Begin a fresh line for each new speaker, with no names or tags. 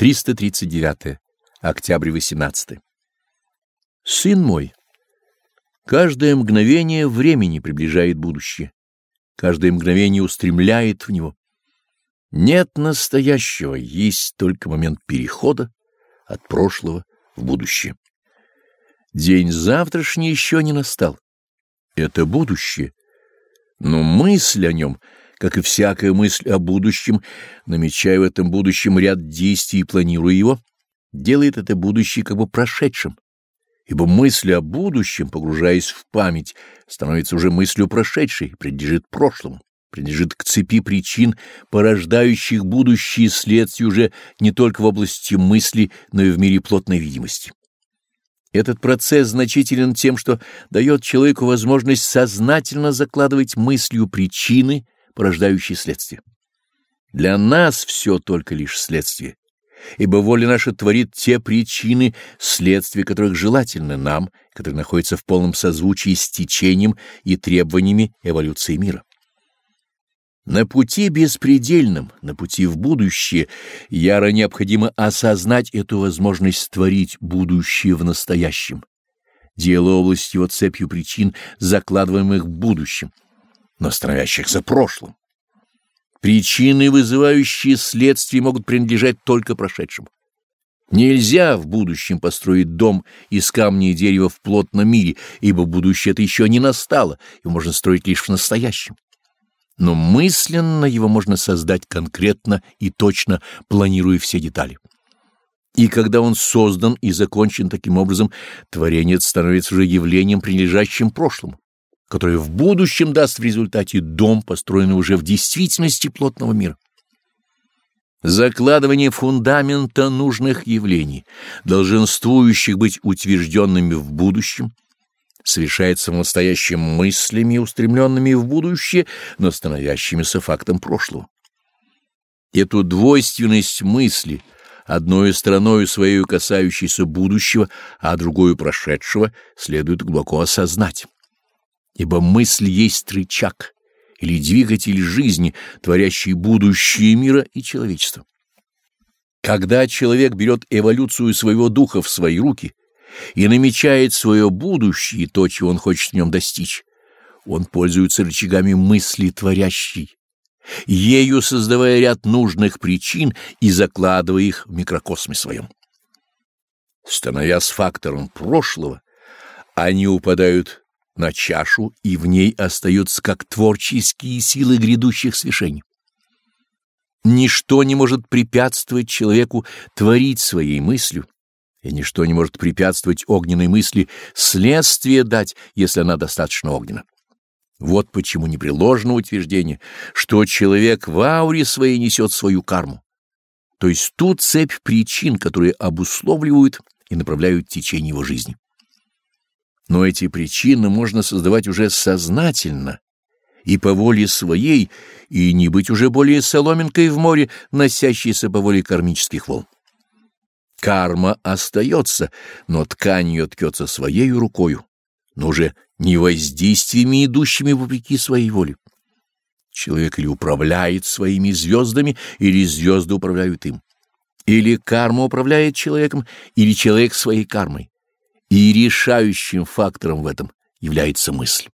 339. Октябрь 18. Сын мой, каждое мгновение времени приближает будущее, каждое мгновение устремляет в него. Нет настоящего, есть только момент перехода от прошлого в будущее. День завтрашний еще не настал. Это будущее, но мысль о нем — как и всякая мысль о будущем, намечая в этом будущем ряд действий и планируя его, делает это будущее как бы прошедшим. Ибо мысль о будущем, погружаясь в память, становится уже мыслью прошедшей, принадлежит прошлому, принадлежит к цепи причин, порождающих будущие следствия уже не только в области мысли, но и в мире плотной видимости. Этот процесс значителен тем, что дает человеку возможность сознательно закладывать мыслью причины, порождающие следствие. Для нас все только лишь следствие, ибо воля наша творит те причины, следствия которых желательны нам, которые находятся в полном созвучии с течением и требованиями эволюции мира. На пути беспредельном, на пути в будущее, яро необходимо осознать эту возможность творить будущее в настоящем, делая область его цепью причин, закладываемых в будущем, но становящихся прошлым. Причины, вызывающие следствия, могут принадлежать только прошедшему. Нельзя в будущем построить дом из камня и дерева в плотном мире, ибо будущее это еще не настало, его можно строить лишь в настоящем. Но мысленно его можно создать конкретно и точно, планируя все детали. И когда он создан и закончен таким образом, творение становится уже явлением, принадлежащим прошлому которое в будущем даст в результате дом, построенный уже в действительности плотного мира. Закладывание фундамента нужных явлений, долженствующих быть утвержденными в будущем, совершается в настоящем мыслями, устремленными в будущее, но становящимися фактом прошлого. Эту двойственность мысли, одной стороной своей касающейся будущего, а другой прошедшего, следует глубоко осознать ибо мысль есть рычаг или двигатель жизни, творящий будущее мира и человечества. Когда человек берет эволюцию своего духа в свои руки и намечает свое будущее и то, чего он хочет в нем достичь, он пользуется рычагами мысли творящей, ею создавая ряд нужных причин и закладывая их в микрокосме своем. Становясь фактором прошлого, они упадают на чашу, и в ней остаются как творческие силы грядущих свершений. Ничто не может препятствовать человеку творить своей мыслью, и ничто не может препятствовать огненной мысли следствие дать, если она достаточно огненна. Вот почему непреложно утверждение, что человек в ауре своей несет свою карму, то есть ту цепь причин, которые обусловливают и направляют течение его жизни. Но эти причины можно создавать уже сознательно и по воле своей, и не быть уже более соломинкой в море, носящейся по воле кармических волн. Карма остается, но ткань ее ткется своей рукою, но уже не воздействиями, идущими вопреки своей воле. Человек или управляет своими звездами, или звезды управляют им. Или карма управляет человеком, или человек своей кармой и решающим фактором в этом является мысль.